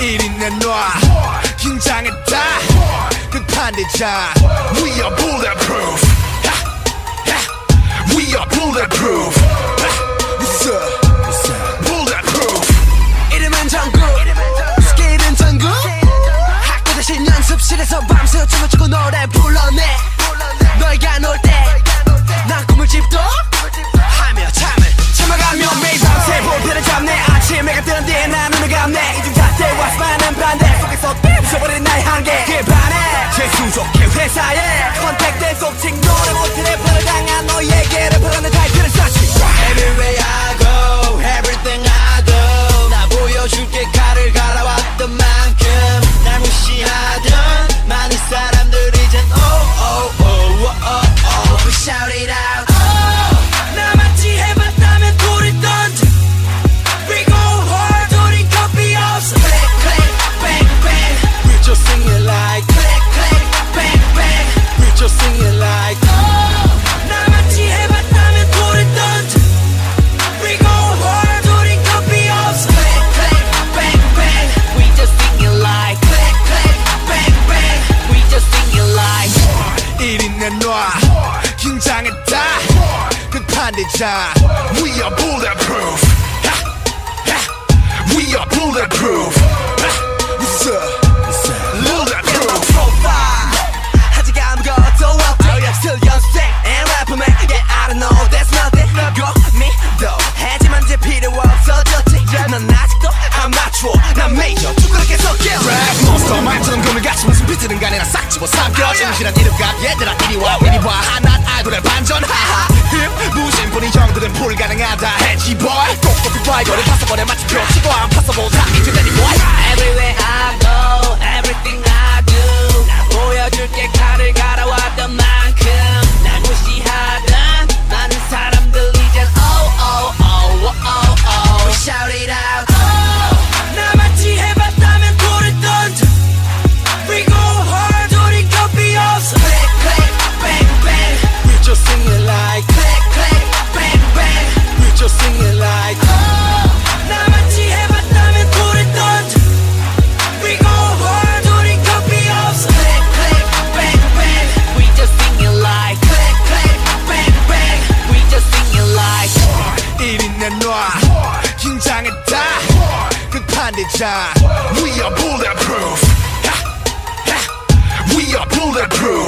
이리 내놔 긴장했다 끝판대장 We are bulletproof César, yeah, contacte 좋아 긴장했다. 끝판이자 We are bulletproof. We are bulletproof. ha. What's up? Still young, sick, and rapper man. Yeah, I don't know, that's nothing. Go, me, though. 하지만 이제 필요 없어.졌지 넌 아직도 아마추어 난 메이저 쭈그랗게 섞여. Rap monster. 말처럼 금을 같이 무슨 비트든 간에 나싹 집어삼켜. 정신한 이름 완전 하하 힙 무심뿐인 형들은 불가능하다 해지 boy 꼼꼼히 와이거를 다섯 번에 맞춰 치고 안 파서 못하 We are bulletproof. Ha, ha. We are bulletproof.